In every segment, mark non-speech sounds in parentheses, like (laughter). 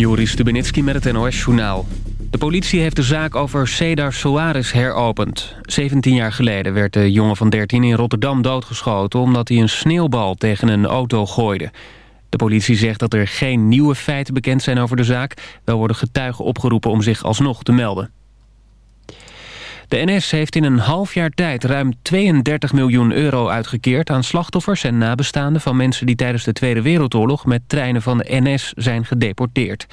Joris Stubenitski met het NOS-journaal. De politie heeft de zaak over Cedar Soares heropend. 17 jaar geleden werd de jongen van 13 in Rotterdam doodgeschoten... omdat hij een sneeuwbal tegen een auto gooide. De politie zegt dat er geen nieuwe feiten bekend zijn over de zaak. Wel worden getuigen opgeroepen om zich alsnog te melden. De NS heeft in een half jaar tijd ruim 32 miljoen euro uitgekeerd... aan slachtoffers en nabestaanden van mensen die tijdens de Tweede Wereldoorlog... met treinen van de NS zijn gedeporteerd.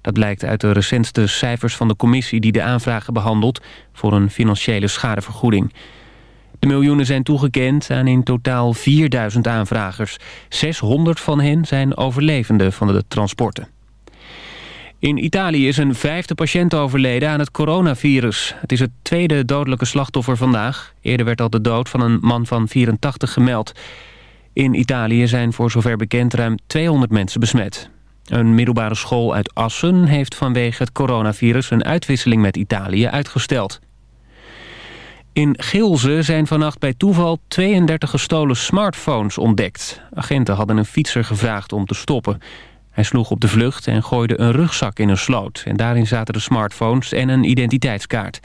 Dat blijkt uit de recentste cijfers van de commissie die de aanvragen behandelt... voor een financiële schadevergoeding. De miljoenen zijn toegekend aan in totaal 4000 aanvragers. 600 van hen zijn overlevenden van de transporten. In Italië is een vijfde patiënt overleden aan het coronavirus. Het is het tweede dodelijke slachtoffer vandaag. Eerder werd al de dood van een man van 84 gemeld. In Italië zijn voor zover bekend ruim 200 mensen besmet. Een middelbare school uit Assen heeft vanwege het coronavirus... een uitwisseling met Italië uitgesteld. In Gilze zijn vannacht bij toeval 32 gestolen smartphones ontdekt. Agenten hadden een fietser gevraagd om te stoppen. Hij sloeg op de vlucht en gooide een rugzak in een sloot. En daarin zaten de smartphones en een identiteitskaart.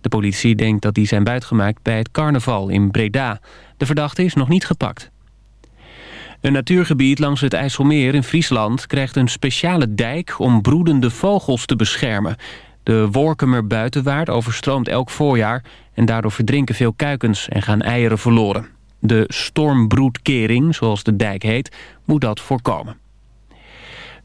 De politie denkt dat die zijn buitgemaakt bij het carnaval in Breda. De verdachte is nog niet gepakt. Een natuurgebied langs het IJsselmeer in Friesland... krijgt een speciale dijk om broedende vogels te beschermen. De Workumer buitenwaard overstroomt elk voorjaar... en daardoor verdrinken veel kuikens en gaan eieren verloren. De stormbroedkering, zoals de dijk heet, moet dat voorkomen.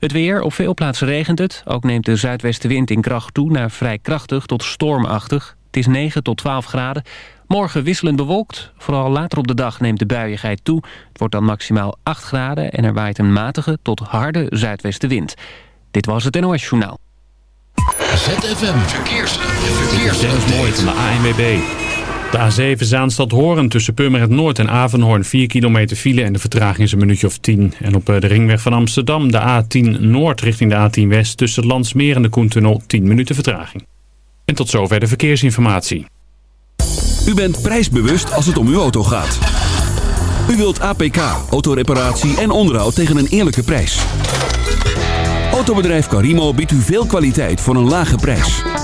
Het weer, op veel plaatsen regent het. Ook neemt de zuidwestenwind in kracht toe naar vrij krachtig tot stormachtig. Het is 9 tot 12 graden. Morgen wisselend bewolkt. Vooral later op de dag neemt de buiigheid toe. Het wordt dan maximaal 8 graden en er waait een matige tot harde zuidwestenwind. Dit was het NOS Journaal. ZFM Verkeers. Verkeers. Dennis Mooi van de ANWB. De A7 Zaanstad-Horen tussen Purmerend Noord en Avenhoorn 4 kilometer file en de vertraging is een minuutje of 10. En op de ringweg van Amsterdam de A10 Noord richting de A10 West tussen Landsmeer en de Koentunnel 10 minuten vertraging. En tot zover de verkeersinformatie. U bent prijsbewust als het om uw auto gaat. U wilt APK, autoreparatie en onderhoud tegen een eerlijke prijs. Autobedrijf Carimo biedt u veel kwaliteit voor een lage prijs.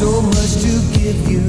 So much to give you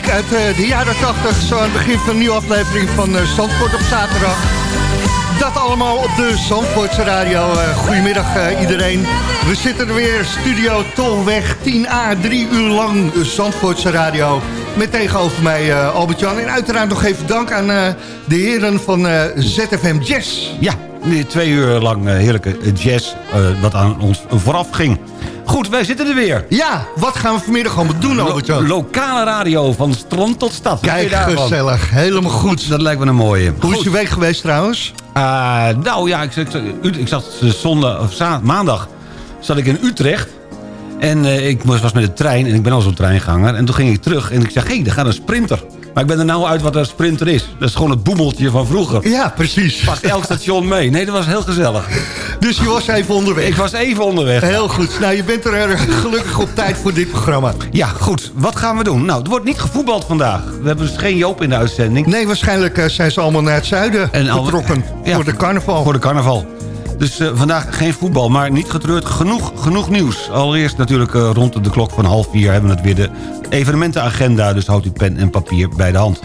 uit eh, de jaren 80. Zo aan het begin van een nieuwe aflevering van eh, Zandvoort op zaterdag. Dat allemaal op de Zandvoortse radio. Eh, goedemiddag iedereen. We zitten er weer, studio Tolweg 10A, drie uur lang Zandvoortse radio. Met tegenover mij Albert-Jan. En uiteraard nog even dank aan de heren van ZFM Jazz. Ja, twee uur lang heerlijke jazz wat aan ons vooraf ging. Goed, wij zitten er weer. Ja, wat gaan we vanmiddag allemaal doen, Albert-Jan? lokale radio van strand tot stad. Kijk, gezellig. Helemaal goed. Dat lijkt me een mooie. Hoe is je week geweest trouwens? Eh, nou ja, ik, ik, ik, ik zat eh, zondag, of maandag zat ik in Utrecht. En eh, ik was was met de trein en ik ben al zo'n treinganger. En toen ging ik terug en ik zeg, hé, hey, daar gaat een sprinter. Maar ik ben er nou uit wat een sprinter is. Dat is gewoon het boemeltje van vroeger. Ja, precies. Pakt elk station mee. Nee, dat was heel gezellig. Dus je was even onderweg. Ik was even onderweg. Heel goed. Nou, je bent er erg gelukkig op tijd voor dit programma. Ja, goed. Wat gaan we doen? Nou, er wordt niet gevoetbald vandaag. We hebben dus geen Joop in de uitzending. Nee, waarschijnlijk eh, zijn ze allemaal naar het zuiden En al- vertrokken Ja, voor de carnaval. Voor de carnaval. Dus eh, vandaag geen voetbal, maar niet getreurd. Genoeg, genoeg nieuws. Allereerst natuurlijk eh, rond de klok van half vier hebben we het weer de evenementenagenda. Dus houdt u pen en papier bij de hand.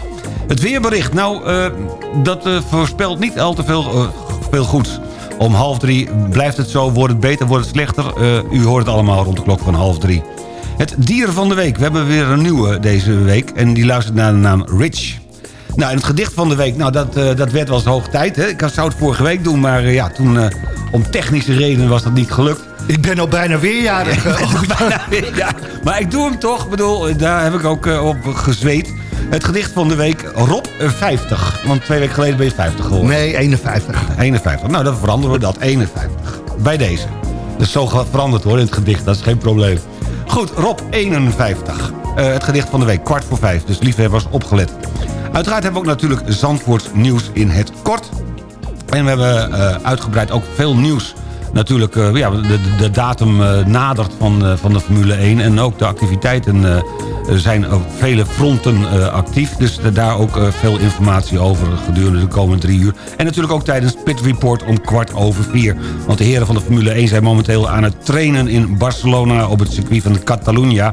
Het weerbericht, nou, eh, dat voorspelt niet al te veel, veel goeds. Om half drie blijft het zo, wordt het beter, wordt het slechter. U hoort het allemaal rond de klok van half drie. Het dier van de week. We hebben weer een nieuwe deze week. En die luistert naar de naam Rich. Nou, en het gedicht van de week, nou, dat, eh, dat werd wel eens hoog tijd. Hè? Ik zou het vorige week doen, maar eh, ja, toen... eh, om technische redenen was dat niet gelukt. Ik ben al bijna weerjarig. (laughs) ja, maar ik doe hem toch. Ik bedoel, daar heb ik ook op gezweet. Het gedicht van de week, Rob eh, 50. Want twee weken geleden ben je 50 geworden. Nee, 51. 51. Nou, dan veranderen we dat. 51. Bij deze. Dus zo veranderd hoor in het gedicht. Dat is geen probleem. Goed, Rob 51. Eh, het gedicht van de week, kwart voor vijf. Dus liefhebbers, opgelet. Uiteraard hebben we ook natuurlijk Zandvoorts nieuws in het kort. En we hebben eh, uitgebreid ook veel nieuws. Natuurlijk, eh, ja, de, de- datum eh, nadert van, van de Formule 1. En ook de activiteiten zijn op vele fronten actief. Dus daar ook veel informatie over gedurende de komende drie uur. En natuurlijk ook tijdens Pit Report om kwart over vier. Want de heren van de Formule 1 zijn momenteel aan het trainen in Barcelona... op het circuit van de Catalunya.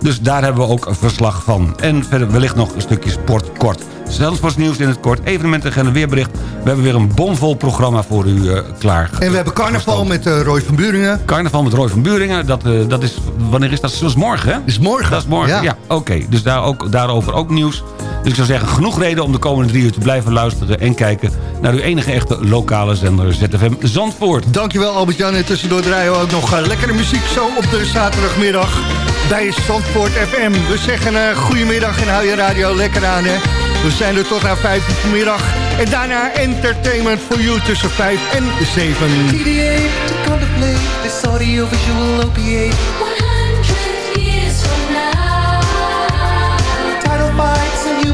Dus daar hebben we ook een verslag van. En verder wellicht nog een stukje sport kort. Zandvoorts nieuws in het kort, evenementenagenda, weerbericht. We hebben weer een bomvol programma voor u eh, klaar. En we hebben carnaval met eh, Roy van Buringen. Carnaval met Roy van Buringen, dat, eh, dat is, wanneer is dat? Dat is morgen, hè? is morgen. Dat is morgen, ja. Ja. Oké, dus daar ook, daarover ook nieuws. Dus ik zou zeggen, genoeg reden om de komende drie uur te blijven luisteren... en kijken naar uw enige echte lokale zender ZFM Zandvoort. Dankjewel Albert-Jan. En tussendoor draaien we ook nog eh, lekkere muziek zo op de zaterdagmiddag bij Zandvoort FM. We zeggen eh goedemiddag en hou je radio lekker aan. Hè. We zijn er tot naar 5 uur vanmiddag. En daarna entertainment for you tussen 5 en 7.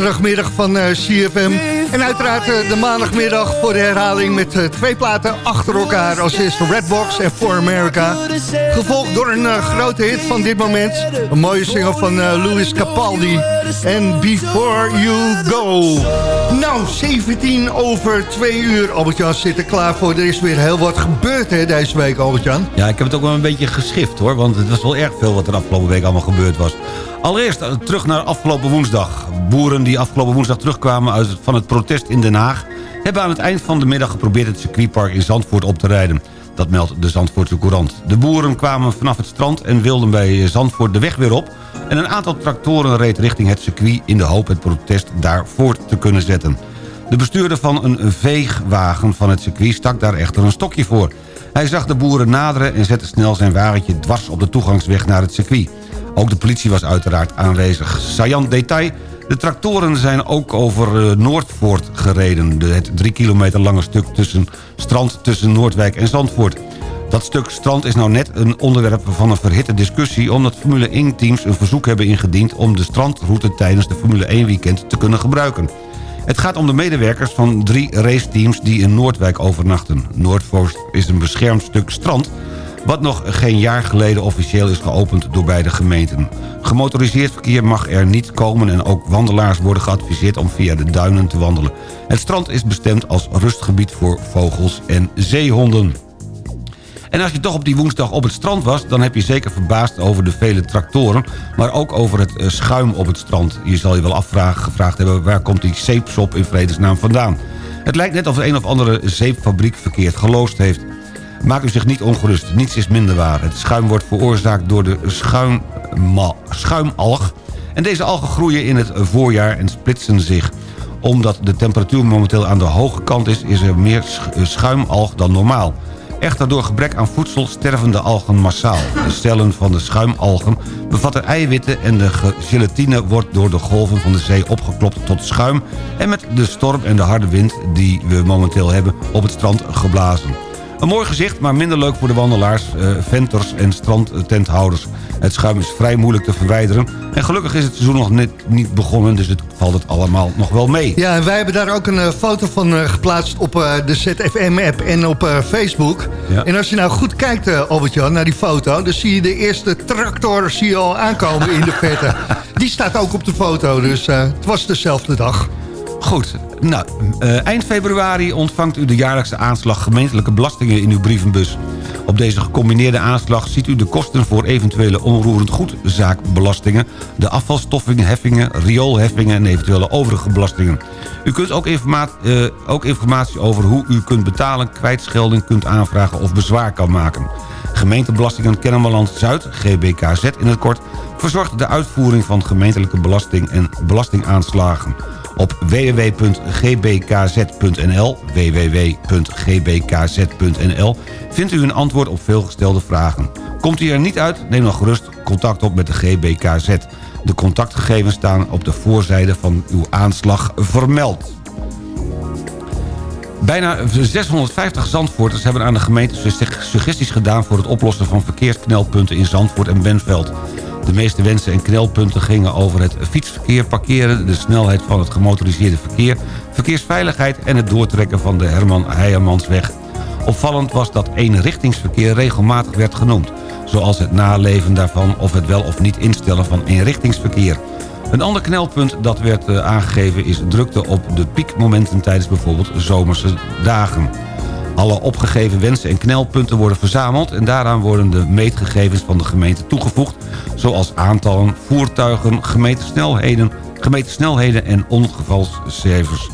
Zaterdagmiddag van eh, CFM. En uiteraard eh, de maandagmiddag voor de herhaling met eh, twee platen achter elkaar. Als eerste Redbox en For America. Gevolgd door een grote hit van dit moment. Een mooie single van Louis Capaldi. En Before You Go. Nou, 17 over 2 uur. Albert-Jan zit er klaar voor. Er is weer heel wat gebeurd hè, deze week, Albert-Jan. Ja, ik heb het ook wel een beetje geschift hoor. Want het was wel erg veel wat er afgelopen week allemaal gebeurd was. Allereerst terug naar afgelopen woensdag. Boeren die afgelopen woensdag terugkwamen uit, van het protest in Den Haag... hebben aan het eind van de middag geprobeerd het circuitpark in Zandvoort op te rijden. Dat meldt de Zandvoortse Courant. De boeren kwamen vanaf het strand en wilden bij Zandvoort de weg weer op... en een aantal tractoren reed richting het circuit... in de hoop het protest daar voort te kunnen zetten. De bestuurder van een veegwagen van het circuit stak daar echter een stokje voor. Hij zag de boeren naderen en zette snel zijn wagentje dwars op de toegangsweg naar het circuit. Ook de politie was uiteraard aanwezig. Saillant detail, de tractoren zijn ook over eh, Noordvoort gereden. De, het drie kilometer lange stuk tussen strand tussen Noordwijk en Zandvoort. Dat stuk strand is nou net een onderwerp van een verhitte discussie... omdat Formule 1-teams een verzoek hebben ingediend... om de strandroute tijdens de Formule 1-weekend te kunnen gebruiken. Het gaat om de medewerkers van drie raceteams die in Noordwijk overnachten. Noordvoort is een beschermd stuk strand wat nog geen jaar geleden officieel is geopend door beide gemeenten. Gemotoriseerd verkeer mag er niet komen en ook wandelaars worden geadviseerd om via de duinen te wandelen. Het strand is bestemd als rustgebied voor vogels en zeehonden. En als je toch op die woensdag op het strand was... dan heb je zeker verbaasd over de vele tractoren... maar ook over het eh, schuim op het strand. Je zal je wel afvragen, gevraagd hebben... waar komt die zeepsop in vredesnaam vandaan? Het lijkt net of een of andere zeepfabriek verkeerd geloosd heeft. Maak u zich niet ongerust, niets is minder waar. Het schuim wordt veroorzaakt door de schuimalg... en deze algen groeien in het voorjaar en splitsen zich. Omdat de temperatuur momenteel aan de hoge kant is... is er meer sch- schuimalg dan normaal. Echter door gebrek aan voedsel sterven de algen massaal. De cellen van de schuimalgen bevatten eiwitten en de ge- gelatine wordt door de golven van de zee opgeklopt tot schuim... en met de storm en de harde wind die we momenteel hebben op het strand geblazen. Een mooi gezicht, maar minder leuk voor de wandelaars, eh, venters en strandtenthouders. Het schuim is vrij moeilijk te verwijderen. En gelukkig is het seizoen nog net niet begonnen, dus het valt het allemaal nog wel mee. Ja, en wij hebben daar ook een eh, foto van eh, geplaatst op de ZFM-app en op Facebook. Ja. En als je nou goed kijkt, Albert-Jan, naar die foto... dan zie je de eerste tractor zie je al aankomen in de verte. (laughs) Die staat ook op de foto, dus het was dezelfde dag. Goed, nou, eh, eind februari ontvangt u de jaarlijkse aanslag gemeentelijke belastingen in uw brievenbus. Op deze gecombineerde aanslag ziet u de kosten voor eventuele onroerend goedzaakbelastingen... de afvalstoffingen, rioolheffingen en eventuele overige belastingen. U kunt ook, eh, ook informatie over hoe u kunt betalen, kwijtschelding kunt aanvragen of bezwaar kan maken. Gemeentebelastingen Kennemerland Zuid, GBKZ in het kort... verzorgt de uitvoering van gemeentelijke belasting en belastingaanslagen. Op www.gbkz.nl www.gbkz.nl vindt u een antwoord op veelgestelde vragen. Komt u er niet uit, neem dan gerust contact op met de GBKZ. De contactgegevens staan op de voorzijde van uw aanslag vermeld. Bijna 650 Zandvoorters hebben aan de gemeente suggesties gedaan... voor het oplossen van verkeersknelpunten in Zandvoort en Benveld. De meeste wensen en knelpunten gingen over het fietsverkeer, parkeren... de snelheid van het gemotoriseerde verkeer... verkeersveiligheid en het doortrekken van de Herman Heijermansweg. Opvallend was dat eenrichtingsverkeer regelmatig werd genoemd... zoals het naleven daarvan of het wel of niet instellen van eenrichtingsverkeer. Een ander knelpunt dat werd eh, aangegeven is drukte op de piekmomenten tijdens bijvoorbeeld zomerse dagen. Alle opgegeven wensen en knelpunten worden verzameld... en daaraan worden de meetgegevens van de gemeente toegevoegd... zoals aantallen, voertuigen, gemeten snelheden, gemeten snelheden en ongevalscijfers.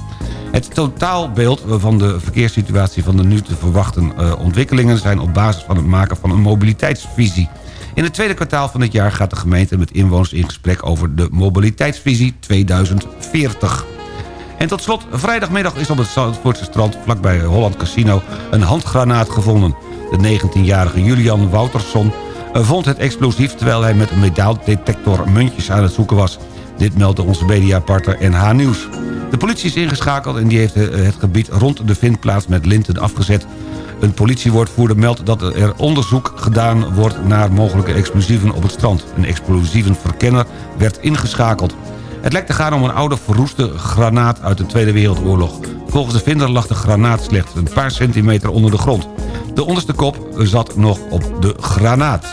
Het totaalbeeld van de verkeerssituatie van de nu te verwachten eh, ontwikkelingen... zijn op basis van het maken van een mobiliteitsvisie. In het tweede kwartaal van dit jaar gaat de gemeente met inwoners in gesprek... over de mobiliteitsvisie 2040. En tot slot, vrijdagmiddag is op het Zandvoortse strand... vlakbij Holland Casino een handgranaat gevonden. De 19-jarige Julian Woutersson eh, vond het explosief... terwijl hij met een metaaldetector muntjes aan het zoeken was. Dit meldde onze mediapartner NH Nieuws. De politie is ingeschakeld en die heeft eh, het gebied rond de vindplaats met linten afgezet. Een politiewoordvoerder meldt dat er onderzoek gedaan wordt naar mogelijke explosieven op het strand. Een explosievenverkenner werd ingeschakeld. Het lijkt te gaan om een oude verroeste granaat uit de Tweede Wereldoorlog. Volgens de vinder lag de granaat slechts een paar centimeter onder de grond. De onderste kop zat nog op de granaat.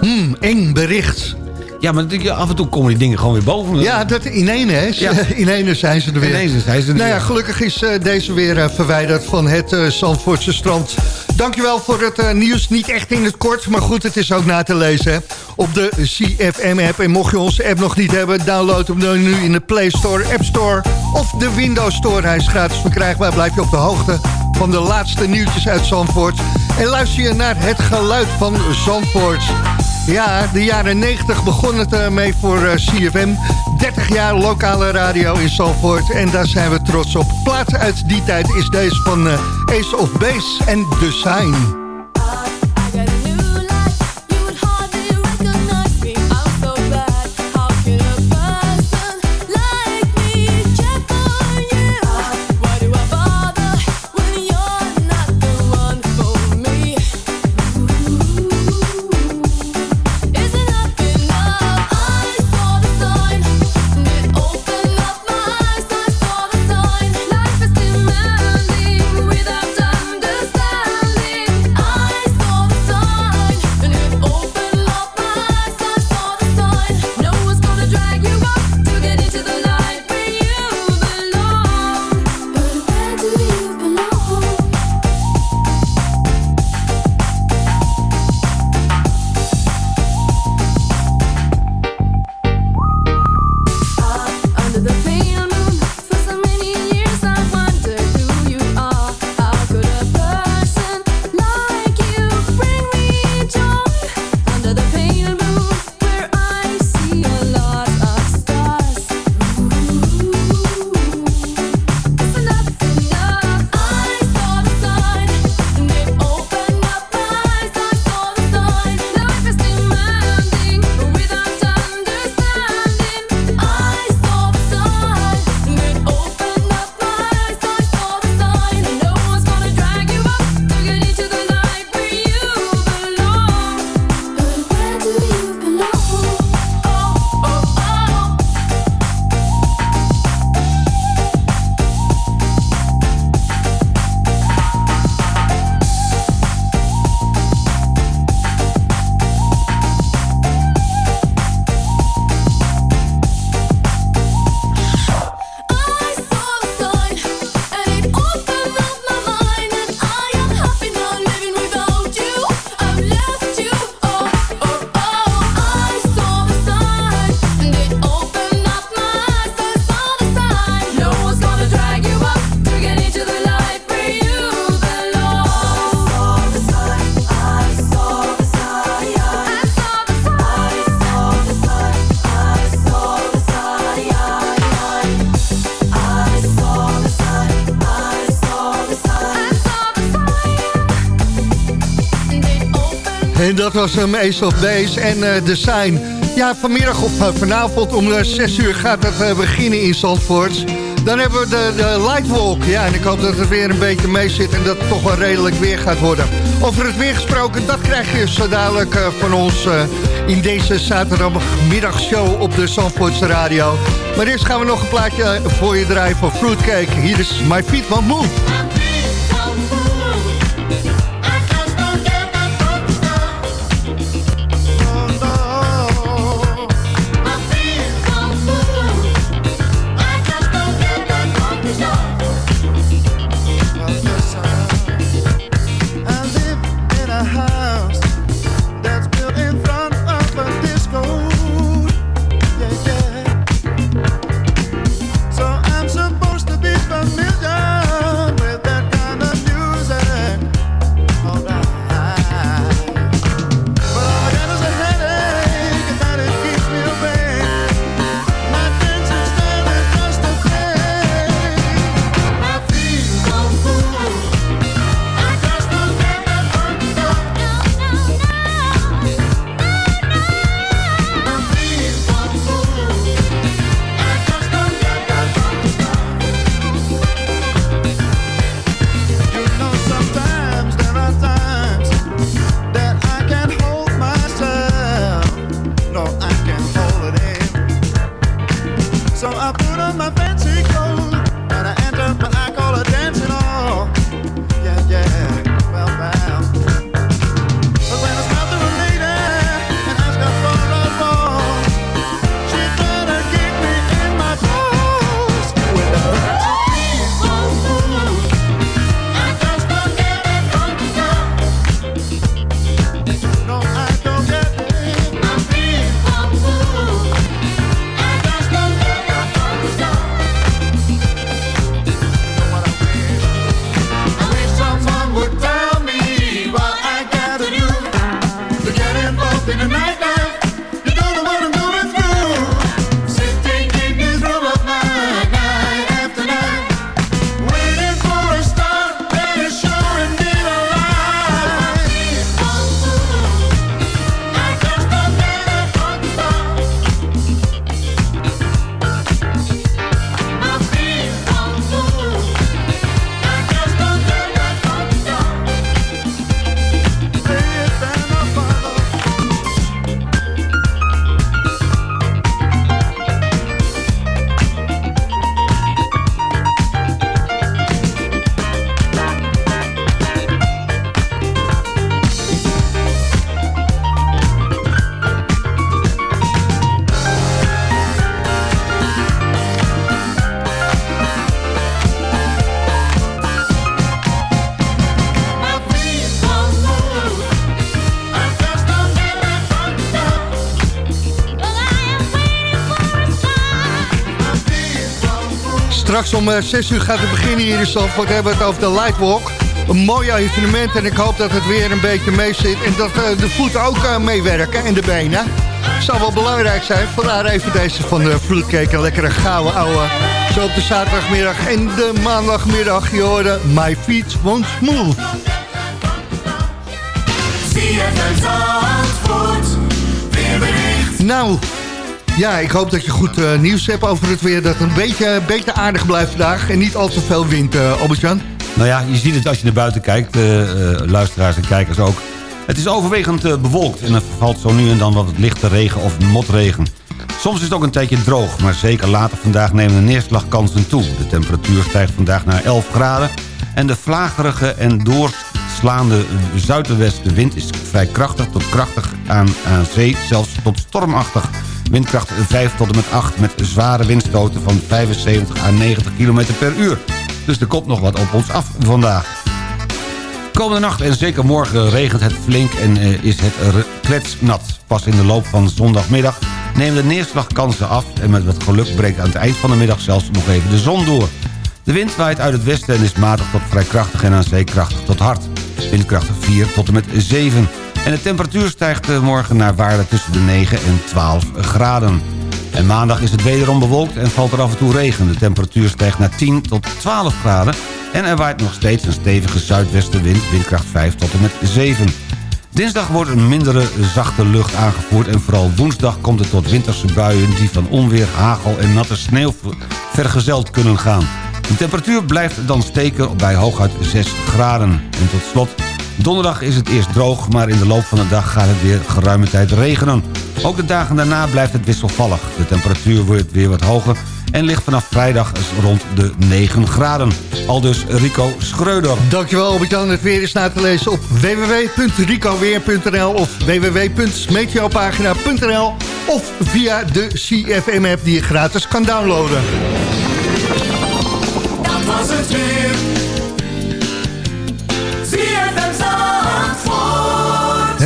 Hmm, eng bericht. Ja, maar af en toe komen die dingen gewoon weer boven. Ja, dat in één, hè? Ja. (laughs) In één zijn ze er weer. Ineens zijn ze er nou ja, weer. gelukkig is eh, deze weer eh, verwijderd van het eh Zandvoortse strand. Dankjewel voor het eh, nieuws. Niet echt in het kort, maar goed, het is ook na te lezen op de CFM-app. En mocht je onze app nog niet hebben, download hem dan nu in de Play Store, App Store of de Windows Store. Hij is gratis verkrijgbaar. Blijf je op de hoogte van de laatste nieuwtjes uit Zandvoort. En luister je naar het geluid van Zandvoort. Ja, de jaren 90 begon het eh, mee voor eh, CFM. 30 jaar lokale radio in Zandvoort. En daar zijn we trots op. Plaats uit die tijd is deze van eh, Ace of Base en The Sign. Dat was hem Ace of Base en eh, The Sign. Ja, vanmiddag of eh, vanavond om eh, 6 uur gaat het eh, beginnen in Zandvoort. Dan hebben we de, de Lightwalk. Ja, en ik hoop dat het weer een beetje mee zit en dat het toch wel redelijk weer gaat worden. Over het weer gesproken, dat krijg je zo dadelijk eh, van ons eh, in deze zaterdagmiddagshow op de Zandvoortse Radio. Maar eerst gaan we nog een plaatje voor je draaien voor Fruitcake. Hier is My Feet Won't Move. Straks om 6 uur gaat het beginnen hier in Zandvoort. Hebben we het over de Lightwalk. Een mooi evenement en ik hoop dat het weer een beetje mee zit. En dat eh, de voeten ook eh, meewerken en de benen. Zou wel belangrijk zijn. Vandaar even deze van de Fruitcake. Een lekkere gouden ouwe. Zo op de zaterdagmiddag en de maandagmiddag. Je hoorde My Feet Won't Move. Nou, ja, ik hoop dat je goed eh, nieuws hebt over het weer. Dat het een beetje, aardig blijft vandaag. En niet al te veel wind, uh. Nou ja, je ziet het als je naar buiten kijkt, eh, luisteraars en kijkers ook. Het is overwegend bewolkt en er valt zo nu en dan wat lichte regen of motregen. Soms is het ook een tijdje droog, maar zeker later vandaag nemen de neerslagkansen toe. De temperatuur stijgt vandaag naar 11 graden en de vlagerige en doorslaande zuidwestenwind is vrij krachtig tot krachtig aan, aan zee, zelfs tot stormachtig. Windkracht 5 tot en met 8 met zware windstoten van 75 à 90 km per uur. Dus er komt nog wat op ons af vandaag. Komende nacht en zeker morgen regent het flink en eh, is het kletsnat. Pas in de loop van zondagmiddag nemen de neerslagkansen af... en met wat geluk breekt aan het eind van de middag zelfs nog even de zon door. De wind waait uit het westen en is matig tot vrij krachtig en aan zee krachtig tot hard. Windkracht 4 tot en met 7. En de temperatuur stijgt eh, morgen naar waarde tussen de 9 en 12 graden. En maandag is het wederom bewolkt en valt er af en toe regen. De temperatuur stijgt naar 10 tot 12 graden. En er waait nog steeds een stevige zuidwestenwind, windkracht 5 tot en met 7. Dinsdag wordt een mindere zachte lucht aangevoerd... en vooral woensdag komt het tot winterse buien... die van onweer, hagel en natte sneeuw vergezeld kunnen gaan. De temperatuur blijft dan steken bij hooguit 6 graden. En tot slot, donderdag is het eerst droog... maar in de loop van de dag gaat het weer geruime tijd regenen. Ook de dagen daarna blijft het wisselvallig. De temperatuur wordt weer wat hoger en ligt vanaf vrijdag rond de 9 graden. Aldus Rico Schreuder. Dankjewel Albert-Jan. Het weer is na te lezen op www.ricoweer.nl of www.meteopagina.nl of via de CFM-app die je gratis kan downloaden. Dat was het weer.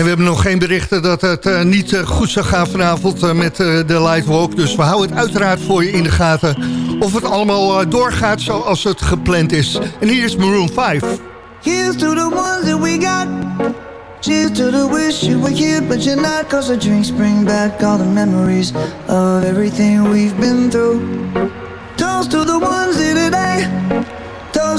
We hebben nog geen berichten dat het eh, niet eh, goed zou gaan vanavond eh, met de Lightwalk. Dus we houden het uiteraard voor je in de gaten. Of het allemaal doorgaat zoals het gepland is. En hier is Maroon 5. Here's to the ones that we got. Cheers to the wish you were here, but you're not. Cause the drinks bring back all the memories of everything we've been through. Toast to the ones here today.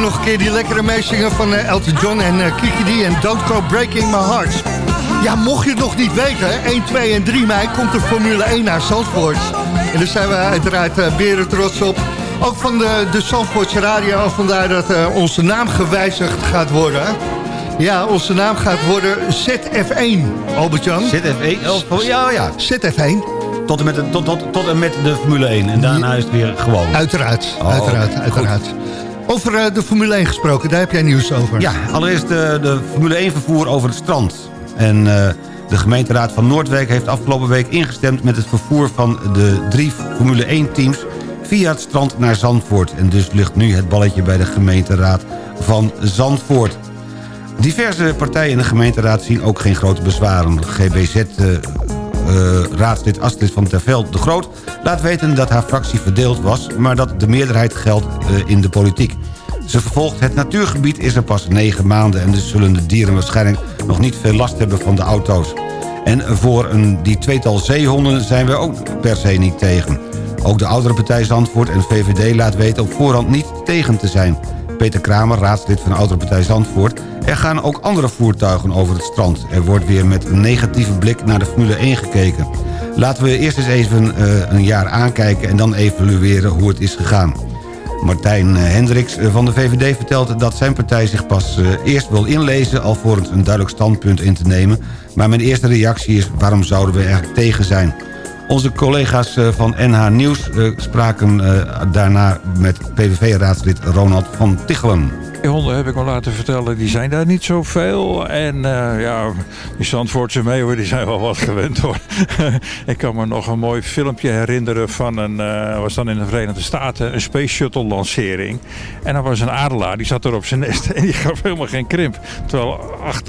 Nog een keer die lekkere meezingen van eh, Elton John en eh, Kiki D en Don't Go Breaking My Heart. Ja, mocht je het nog niet weten, hè, 1, 2 en 3 mei komt de Formule 1 naar Zandvoort. En daar zijn we uiteraard eh, beren trots op. Ook van de, de Zandvoortse radio, vandaar dat onze naam gewijzigd gaat worden. Ja, onze naam gaat worden ZF1, Albert-Jan. ZF1? Oh, ja, ja. ZF1. Tot en, met de, tot, tot, tot en met de Formule 1. En daarna is het weer gewoon. Uiteraard, Oh, uiteraard, uiteraard. Over eh, de Formule 1 gesproken, daar heb jij nieuws over. Ja, allereerst de, de Formule 1 vervoer over het strand. En eh, de gemeenteraad van Noordwijk heeft afgelopen week ingestemd... met het vervoer van de drie Formule 1 teams via het strand naar Zandvoort. En dus ligt nu het balletje bij de gemeenteraad van Zandvoort. Diverse partijen in de gemeenteraad zien ook geen grote bezwaren. GBZ-raadslid Astrid van Terveld de Groot laat weten dat haar fractie verdeeld was... maar dat de meerderheid geldt eh, in de politiek. Ze vervolgt, het natuurgebied is er pas negen maanden... en dus zullen de dieren waarschijnlijk nog niet veel last hebben van de auto's. En voor een, die tweetal zeehonden zijn we ook per se niet tegen. Ook de oudere partij Zandvoort en VVD laat weten op voorhand niet tegen te zijn. Peter Kramer, raadslid van de oudere partij Zandvoort... er gaan ook andere voertuigen over het strand. Er wordt weer met een negatieve blik naar de Formule 1 gekeken. Laten we eerst eens even eh, een jaar aankijken... en dan evalueren hoe het is gegaan. Martijn eh, Hendricks eh, van de VVD vertelt dat zijn partij zich pas eerst wil inlezen... alvorens een duidelijk standpunt in te nemen. Maar mijn eerste reactie is waarom zouden we er tegen zijn? Onze collega's van NH Nieuws spraken daarna met PVV-raadslid Ronald van Tichelen. Honden heb ik me laten vertellen, die zijn daar niet zoveel. En eh, ja, die Zandvoortse meeuwen die zijn wel wat gewend hoor. (laughs) ik kan me nog een mooi filmpje herinneren van een, eh, was dan in de Verenigde Staten, een Space Shuttle lancering. En er was een adelaar, die zat er op zijn nest (laughs) en die gaf helemaal geen krimp. Terwijl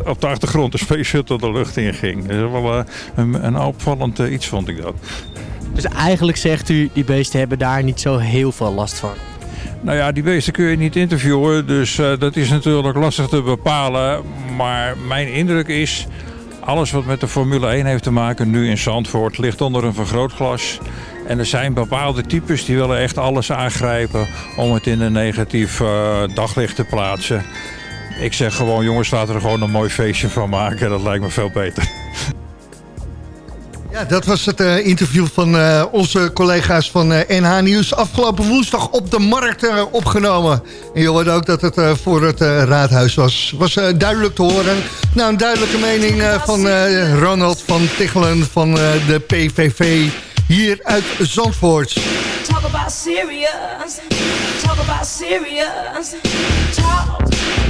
op de achtergrond de Space Shuttle de lucht in ging. Dat is wel eh, een, een opvallend iets vond ik dat. Dus eigenlijk zegt u, die beesten hebben daar niet zo heel veel last van. Nou ja, die beesten kun je niet interviewen, dus eh, dat is natuurlijk lastig te bepalen. Maar mijn indruk is, alles wat met de Formule 1 heeft te maken nu in Zandvoort ligt onder een vergrootglas. En er zijn bepaalde types die willen echt alles aangrijpen om het in een negatief eh, daglicht te plaatsen. Ik zeg gewoon, jongens, laten er gewoon een mooi feestje van maken. Dat lijkt me veel beter. Ja, dat was het eh, interview van eh, onze collega's van eh, NH Nieuws. Afgelopen woensdag op de markt eh, opgenomen. En je hoorde ook dat het eh, voor het eh, raadhuis was. Was eh, duidelijk te horen. Nou, een duidelijke mening eh, van eh, Ronald van Tichelen van eh, de PVV hier uit Zandvoort. Talk about serious. Talk about serious. Talk. Talk.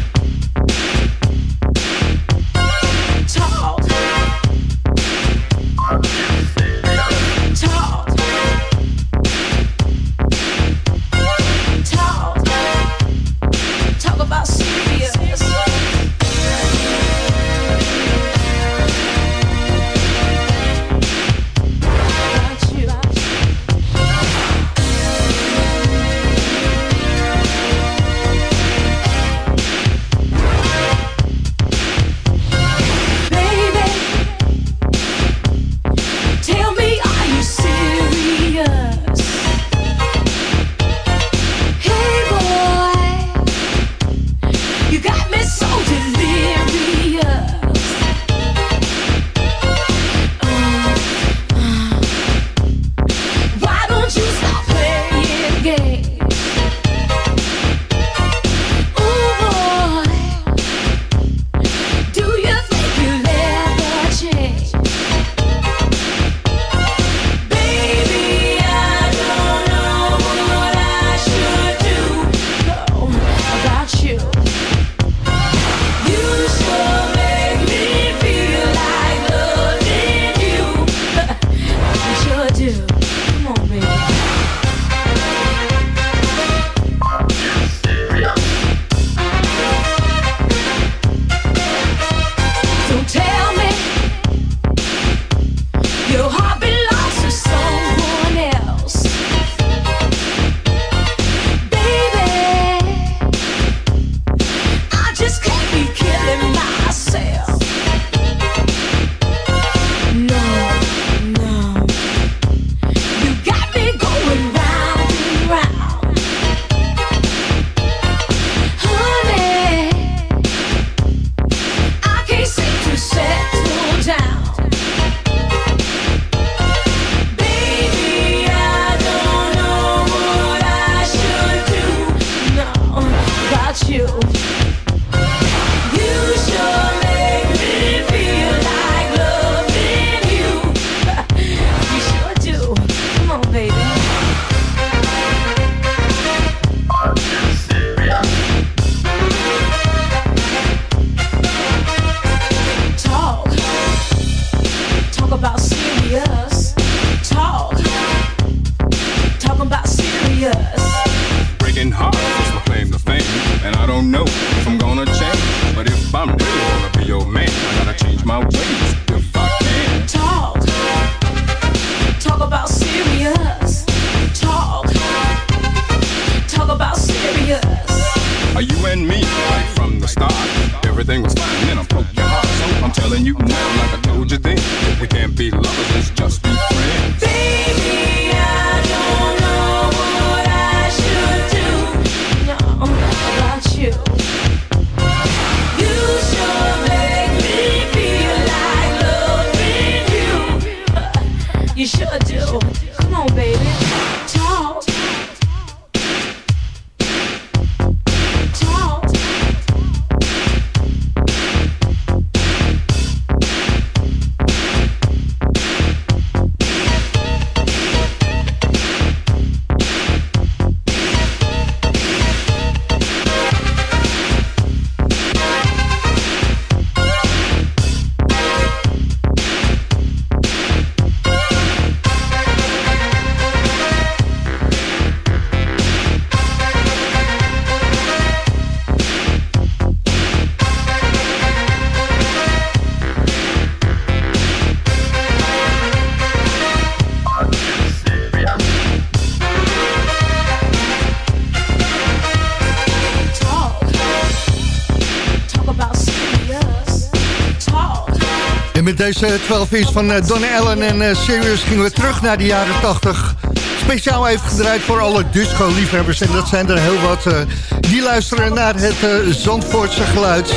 Deze 12 inch van eh, Donna Allen en eh, Sirius gingen we terug naar de jaren 80. Speciaal even gedraaid voor alle disco-liefhebbers. En dat zijn er heel wat eh, die luisteren naar het Zandvoortse geluid.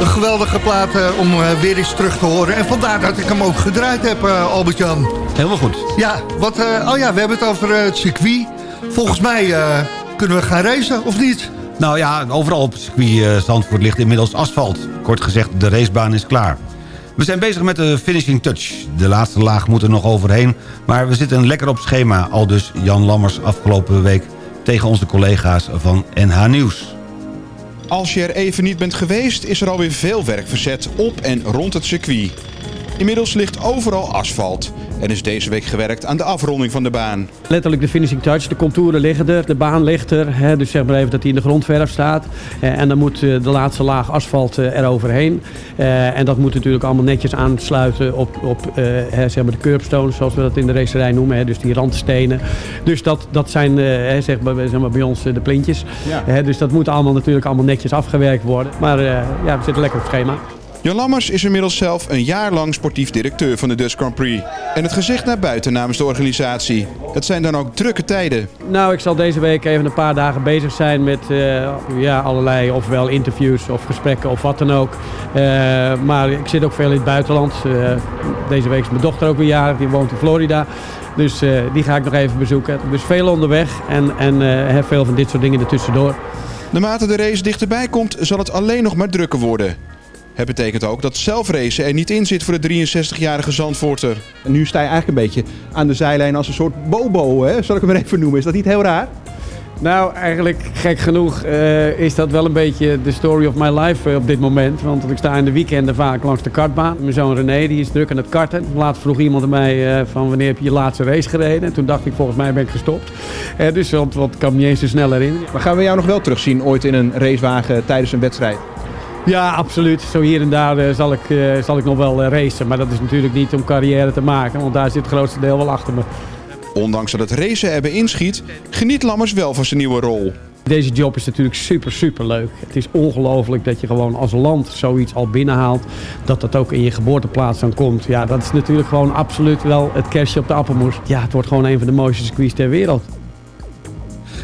Een geweldige plaat om weer eens terug te horen. En vandaar dat ik hem ook gedraaid heb, Albert-Jan. Helemaal goed. Ja, wat, oh ja, we hebben het over het circuit. Volgens mij kunnen we gaan racen, of niet? Nou ja, overal op het circuit Zandvoort ligt inmiddels asfalt. Kort gezegd, de racebaan is klaar. We zijn bezig met de finishing touch. De laatste laag moet er nog overheen, maar we zitten lekker op schema. Al dus Jan Lammers afgelopen week tegen onze collega's van NH Nieuws. Als je er even niet bent geweest, is er alweer veel werk verzet op en rond het circuit. Inmiddels ligt overal asfalt en is deze week gewerkt aan de afronding van de baan. Letterlijk de finishing touch. De contouren liggen er, de baan ligt er. Hè, dus zeg maar even dat hij in de grondverf staat. En dan moet eh, de laatste laag asfalt eh, eroverheen. Eh, en dat moet natuurlijk allemaal netjes aansluiten op, op eh, hè, zeg maar de curbstones, zoals we dat in de racerij noemen. Hè, dus die randstenen. Dus dat, dat zijn eh, hè, zeg maar, zeg maar bij ons de plintjes. Ja. Dus dat moet allemaal natuurlijk allemaal netjes afgewerkt worden. Maar eh, ja, we zitten lekker op schema. Jan Lammers is inmiddels zelf een jaar lang sportief directeur van de Dutch Grand Prix. En het gezicht naar buiten namens de organisatie. Het zijn dan ook drukke tijden. Nou, ik zal deze week even een paar dagen bezig zijn met eh, ja, allerlei ofwel interviews of gesprekken of wat dan ook. Eh, maar ik zit ook veel in het buitenland. Eh, deze week is mijn dochter ook weer jarig, die woont in Florida. Dus die ga ik nog even bezoeken. Dus veel onderweg en, en heb veel van dit soort dingen ertussendoor. Naarmate de race dichterbij komt, zal het alleen nog maar drukker worden. Het betekent ook dat zelfracen er niet in zit voor de 63-jarige Zandvoorter. En nu sta je eigenlijk een beetje aan de zijlijn als een soort bobo, hè? zal ik hem maar even noemen. Is dat niet heel raar? Nou, eigenlijk gek genoeg eh, is dat wel een beetje de story of my life eh, op dit moment. Want ik sta in de weekenden vaak langs de kartbaan. Mijn zoon René die is druk aan het karten. Laatst vroeg iemand aan mij eh, van wanneer heb je je laatste race gereden. En toen dacht ik volgens mij ben ik gestopt. Dus want, ik kan me niet eens zo snel herinneren. Maar gaan we jou nog wel terugzien ooit in een racewagen tijdens een wedstrijd? Ja, absoluut. Zo hier en daar eh, zal, ik, eh, zal ik nog wel eh, racen. Maar dat is natuurlijk niet om carrière te maken. Want daar zit het grootste deel wel achter me. Ondanks dat het racen erbij inschiet, geniet Lammers wel van zijn nieuwe rol. Deze job is natuurlijk super, super leuk. Het is ongelooflijk dat je gewoon als land zoiets al binnenhaalt. Dat dat ook in je geboorteplaats dan komt. Ja, dat is natuurlijk gewoon absoluut wel het kerstje op de appelmoes. Ja, het wordt gewoon een van de mooiste circuits ter wereld.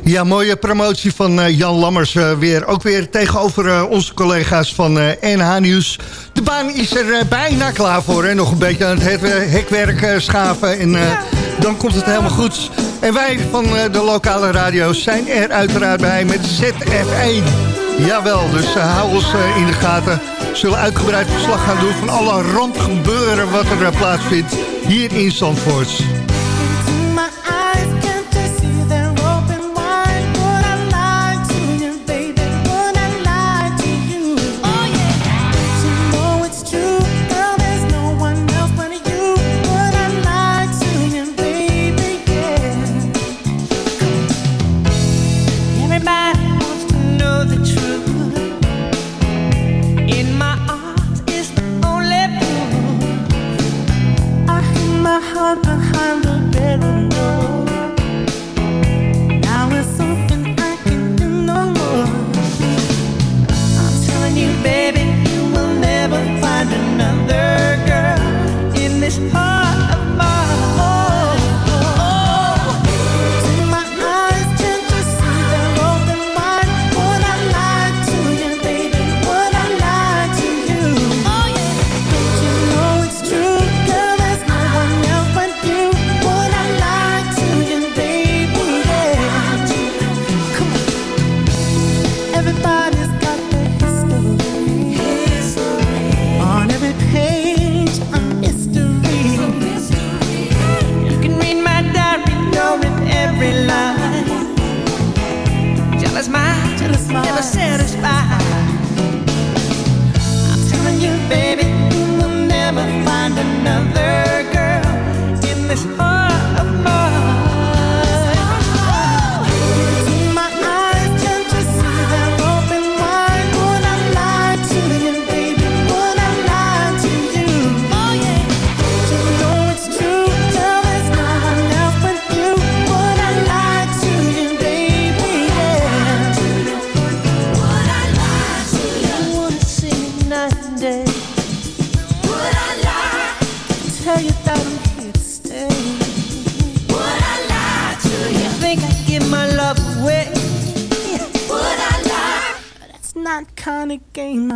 Ja, mooie promotie van eh, Jan Lammers eh, weer. Ook weer tegenover eh, onze collega's van NH Nieuws. De baan is er bijna klaar voor. Hè? Nog een beetje aan het hek- hekwerk schaven. En dan komt het helemaal goed. En wij van de lokale radio's zijn er uiteraard bij met ZF1. Jawel, dus hou ons in de gaten. We zullen uitgebreid verslag gaan doen van alle randgebeuren wat er plaatsvindt hier in Zandvoort. satisfied. Never satisfied.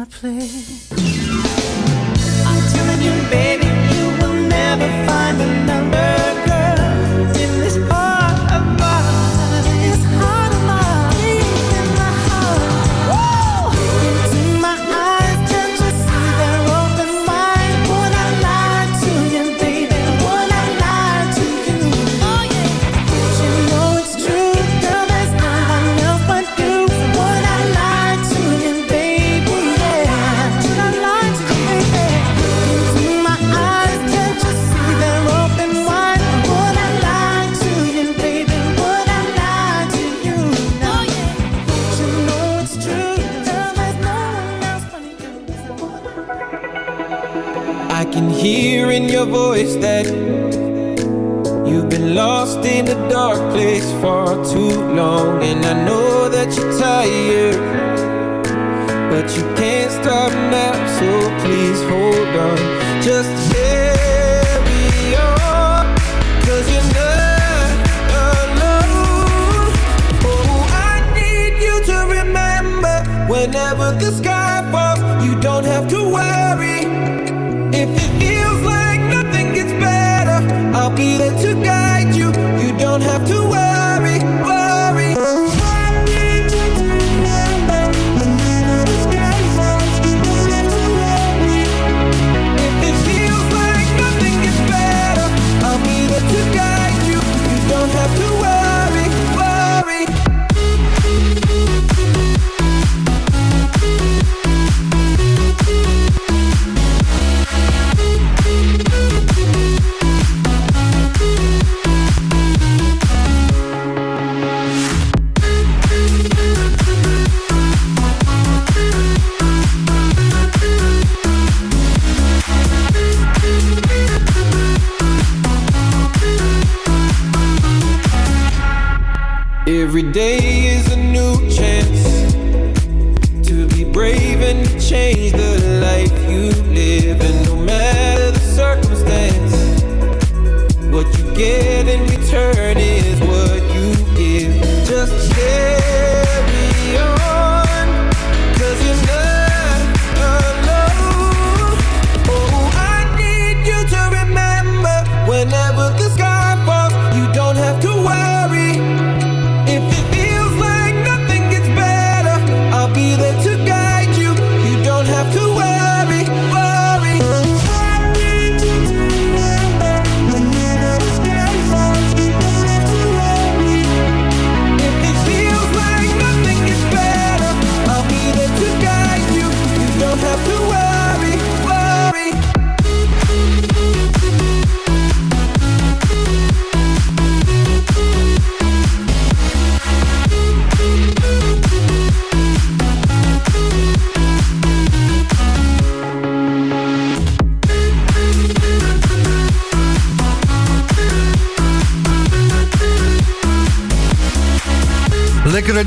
I'm telling you, baby. Too long. And I know that you're tired, but you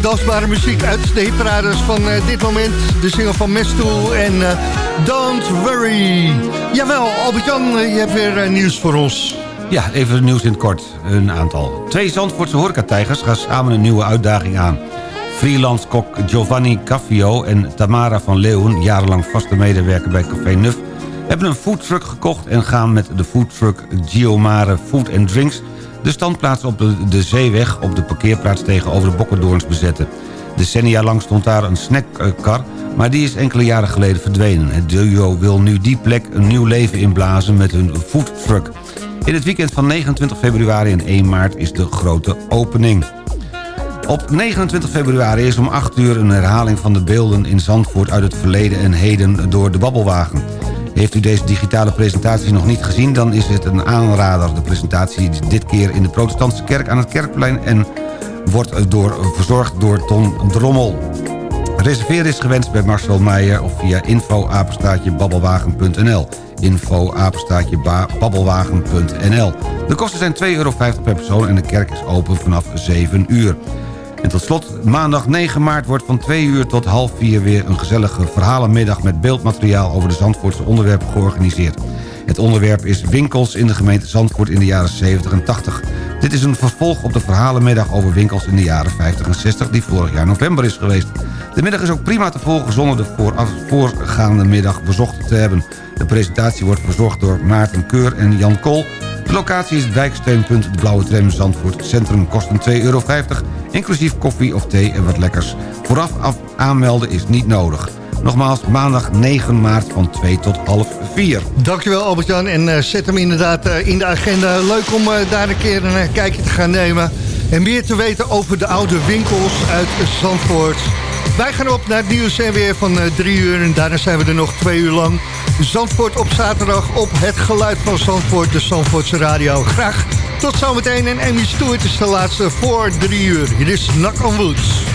dansbare muziek uit de van eh, dit moment. De single van Mestool en eh, Don't Worry. Jawel, Albert-Jan, eh, je hebt weer nieuws voor ons. Ja, even nieuws in het kort. Een aantal. Twee Zandvoortse horecatijgers gaan samen een nieuwe uitdaging aan. Freelance kok Giovanni Caffio en Tamara van Leeuwen... jarenlang vaste medewerker bij Café Nuf... hebben een foodtruck gekocht en gaan met de foodtruck Giomare Food and Drinks... de standplaats op de, Zeeweg op de parkeerplaats tegenover de Bokkendoorns bezetten. Decennia lang stond daar een snackkar, maar die is enkele jaren geleden verdwenen. Het duo wil nu die plek een nieuw leven inblazen met hun foodtruck. In het weekend van 29 februari en 1 maart is de grote opening. Op 29 februari is om 8 uur een herhaling van de beelden in Zandvoort uit het verleden en heden door de Babbelwagen. Heeft u deze digitale presentatie nog niet gezien, dan is het een aanrader. De presentatie is dit keer in de protestantse kerk aan het Kerkplein en wordt door, verzorgd door Ton Drommel. Reserveren is gewenst bij Marcel Meijer of via info-babbelwagen.nl De kosten zijn 2,50 euro per persoon en de kerk is open vanaf 7 uur. En tot slot, maandag 9 maart wordt van 2 uur tot half 4 weer een gezellige verhalenmiddag met beeldmateriaal over de Zandvoortse onderwerpen georganiseerd. Het onderwerp is winkels in de gemeente Zandvoort in de jaren 70 en 80. Dit is een vervolg op de verhalenmiddag over winkels in de jaren 50 en 60 die vorig jaar november is geweest. De middag is ook prima te volgen zonder de voorgaande middag bezocht te hebben. De presentatie wordt verzorgd door Maarten Keur en Jan Kool. De locatie is het wijksteunpunt De Blauwe Tram Zandvoort Centrum. Kosten 2,50 euro, inclusief koffie of thee en wat lekkers. Vooraf af aanmelden is niet nodig. Nogmaals, maandag 9 maart van 2 tot half 4. Dankjewel Albert-Jan en eh, zet hem inderdaad eh, in de agenda. Leuk om eh, daar een keer een kijkje te gaan nemen. En meer te weten over de oude winkels uit Zandvoort. Wij gaan op naar het nieuws en weer van eh, drie uur. En daarna zijn we er nog twee uur lang. Zandvoort op zaterdag op het geluid van Zandvoort, de Zandvoortse radio. Graag tot zometeen. En Amy Stewart is de laatste voor drie uur. Hier is Knock on Woods.